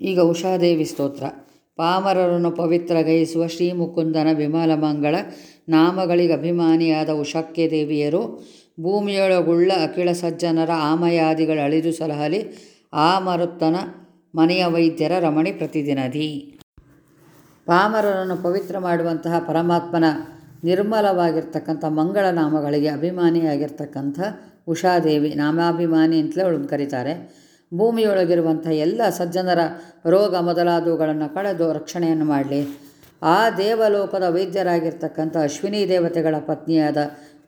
ಈಗ ಉಷಾದೇವಿ ಸ್ತೋತ್ರ. ಪಾಮರರನ್ನು ಪವಿತ್ರಗೈಸುವ ಶ್ರೀ ಮುಕುಂದನ ವಿಮಲ ಮಂಗಳ, ನಾಮಗಳಿಗೆ ಅಭಿಮಾನಿಯಾದ ಉಷಕ್ಕೆ ದೇವಿಯರು, ಭೂಮಿಯೊಳಗುಳ್ಳ ಅಖಿಳ ಸಜ್ಜನರ ಆಮಯಾದಿಗಳ ಅಳಿದು ಸಲಹಲಿ, ಆ ಮರುತ್ತನ ಮನೆಯ ವೈದ್ಯರ ರಮಣಿ ಪ್ರತಿದಿನದಿ. ಪಾಮರರನ್ನು ಪವಿತ್ರ ಮಾಡುವಂತಹ ಪರಮಾತ್ಮನ ನಿರ್ಮಲವಾಗಿರ್ತಕ್ಕಂಥ ಮಂಗಳ ನಾಮಗಳಿಗೆ ಅಭಿಮಾನಿಯಾಗಿರ್ತಕ್ಕಂಥ ಉಷಾದೇವಿ ನಾಮಾಭಿಮಾನಿ ಅಂತಲೇ ಅವಳು ಕರೀತಾರೆ. ಭೂಮಿಯೊಳಗಿರುವಂಥ ಎಲ್ಲ ಸಜ್ಜನರ ರೋಗ ಮೊದಲಾದವುಗಳನ್ನು ಕಳೆದು ರಕ್ಷಣೆಯನ್ನು ಮಾಡಲಿ. ಆ ದೇವಲೋಕದ ವೈದ್ಯರಾಗಿರ್ತಕ್ಕಂಥ ಅಶ್ವಿನಿ ದೇವತೆಗಳ ಪತ್ನಿಯಾದ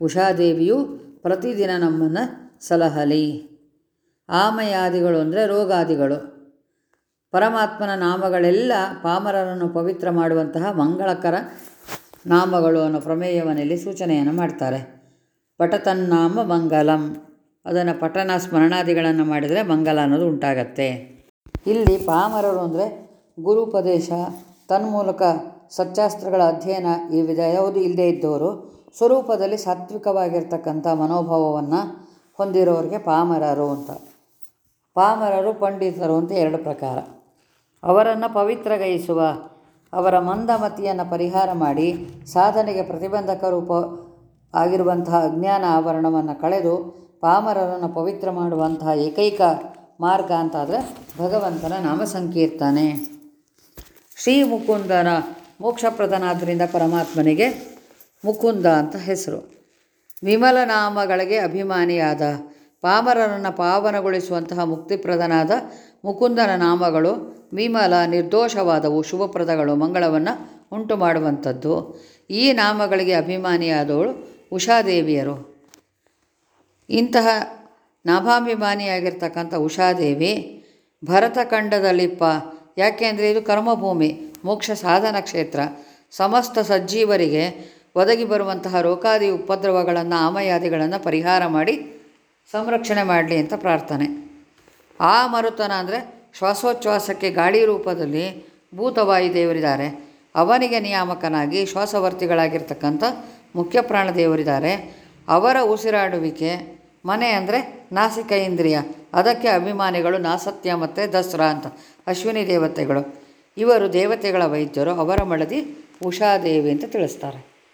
ಉಷಾದೇವಿಯು ಪ್ರತಿದಿನ ನಮ್ಮನ್ನು ಸಲಹಲಿ. ಆಮಯಾದಿಗಳು ಅಂದರೆ ರೋಗಾದಿಗಳು. ಪರಮಾತ್ಮನ ನಾಮಗಳೆಲ್ಲ ಪಾಮರರನ್ನು ಪವಿತ್ರ ಮಾಡುವಂತಹ ಮಂಗಳಕರ ನಾಮಗಳು ಅನ್ನೋ ಪ್ರಮೇಯವನಲ್ಲಿ ಸೂಚನೆಯನ್ನು ಮಾಡ್ತಾರೆ. ಪಟತನ್ನಾಮ ಮಂಗಲಂ. ಅದನ್ನು ಪಠಣ ಸ್ಮರಣಾದಿಗಳನ್ನು ಮಾಡಿದರೆ ಮಂಗಲ ಅನ್ನೋದು ಉಂಟಾಗತ್ತೆ. ಇಲ್ಲಿ ಪಾಮರರು ಅಂದರೆ ಗುರುಪದೇಶ, ತನ್ಮೂಲಕ ಸತ್ಯಾಸ್ತ್ರಗಳ ಅಧ್ಯಯನ ಈ ವಿಧ ಯಾವುದು ಇಲ್ಲದೇ ಇದ್ದವರು ಸ್ವರೂಪದಲ್ಲಿ ಸಾತ್ವಿಕವಾಗಿರ್ತಕ್ಕಂಥ ಮನೋಭಾವವನ್ನು ಹೊಂದಿರೋರಿಗೆ ಪಾಮರರು ಅಂತ. ಪಾಮರರು ಪಂಡಿತರು ಅಂತ ಎರಡು ಪ್ರಕಾರ. ಅವರನ್ನು ಪವಿತ್ರಗೈಸುವ, ಅವರ ಮಂದಮತಿಯನ್ನು ಪರಿಹಾರ ಮಾಡಿ, ಸಾಧನೆಗೆ ಪ್ರತಿಬಂಧಕ ರೂಪ ಆಗಿರುವಂತಹ ಅಜ್ಞಾನ ಆವರಣವನ್ನು ಕಳೆದು ಪಾಮರರನ್ನು ಪವಿತ್ರ ಮಾಡುವಂತಹ ಏಕೈಕ ಮಾರ್ಗ ಅಂತಾದರೆ ಭಗವಂತನ ನಾಮ ಸಂಕೀರ್ತನೆ ಶ್ರೀ ಮುಕುಂದನ ಮೋಕ್ಷಪ್ರದನಾದ್ದರಿಂದ ಪರಮಾತ್ಮನಿಗೆ ಮುಕುಂದ ಅಂತ ಹೆಸರು. ವಿಮಲ ನಾಮಗಳಿಗೆ ಅಭಿಮಾನಿಯಾದ ಪಾಮರರನ್ನು ಪಾವನಗೊಳಿಸುವಂತಹ ಮುಕ್ತಿಪ್ರದನಾದ ಮುಕುಂದನ ನಾಮಗಳು ವಿಮಲ, ನಿರ್ದೋಷವಾದವು, ಶುಭಪ್ರದಗಳು, ಮಂಗಳವನ್ನು ಉಂಟು ಮಾಡುವಂಥದ್ದು ಈ ನಾಮಗಳಿಗೆ ಅಭಿಮಾನಿಯಾದವಳು ಉಷಾದೇವಿಯರು. ಇಂತಹ ನಾಭಾಭಿಮಾನಿಯಾಗಿರ್ತಕ್ಕಂಥ ಉಷಾದೇವಿ ಭರತಖಂಡದಲ್ಲಿಪ್ಪ ಯಾಕೆಂದರೆ ಇದು ಕರ್ಮಭೂಮಿ, ಮೋಕ್ಷ ಸಾಧನ ಕ್ಷೇತ್ರ. ಸಮಸ್ತ ಸಜ್ಜೀವರಿಗೆ ಒದಗಿ ಬರುವಂತಹ ರೋಕಾದಿ ಉಪದ್ರವಗಳನ್ನು, ಆಮಯಾದಿಗಳನ್ನು ಪರಿಹಾರ ಮಾಡಿ ಸಂರಕ್ಷಣೆ ಮಾಡಲಿ ಅಂತ ಪ್ರಾರ್ಥನೆ. ಆ ಮರುತನ ಅಂದರೆ ಶ್ವಾಸೋಚ್ಛ್ವಾಸಕ್ಕೆ ಗಾಳಿ ರೂಪದಲ್ಲಿ ಭೂತವಾಯುದೇವರಿದ್ದಾರೆ ಅವನಿಗೆ ನಿಯಾಮಕನಾಗಿ ಶ್ವಾಸವರ್ತಿಗಳಾಗಿರ್ತಕ್ಕಂಥ ಮುಖ್ಯ ಪ್ರಾಣ ದೇವರಿದ್ದಾರೆ. ಅವರ ಉಸಿರಾಡುವಿಕೆ ಮನೆ ಅಂದರೆ ನಾಸಿಕ ಇಂದ್ರಿಯ. ಅದಕ್ಕೆ ಅಭಿಮಾನಿಗಳು ನಾಸತ್ಯ ಮತ್ತು ದಸರಾ ಅಂತ. ಅಶ್ವಿನಿ ದೇವತೆಗಳು. ಇವರು ದೇವತೆಗಳ ವೈದ್ಯರು, ಅವರ ಮಳದಿ ಉಷಾದೇವಿ ಅಂತ ತಿಳಿಸ್ತಾರೆ.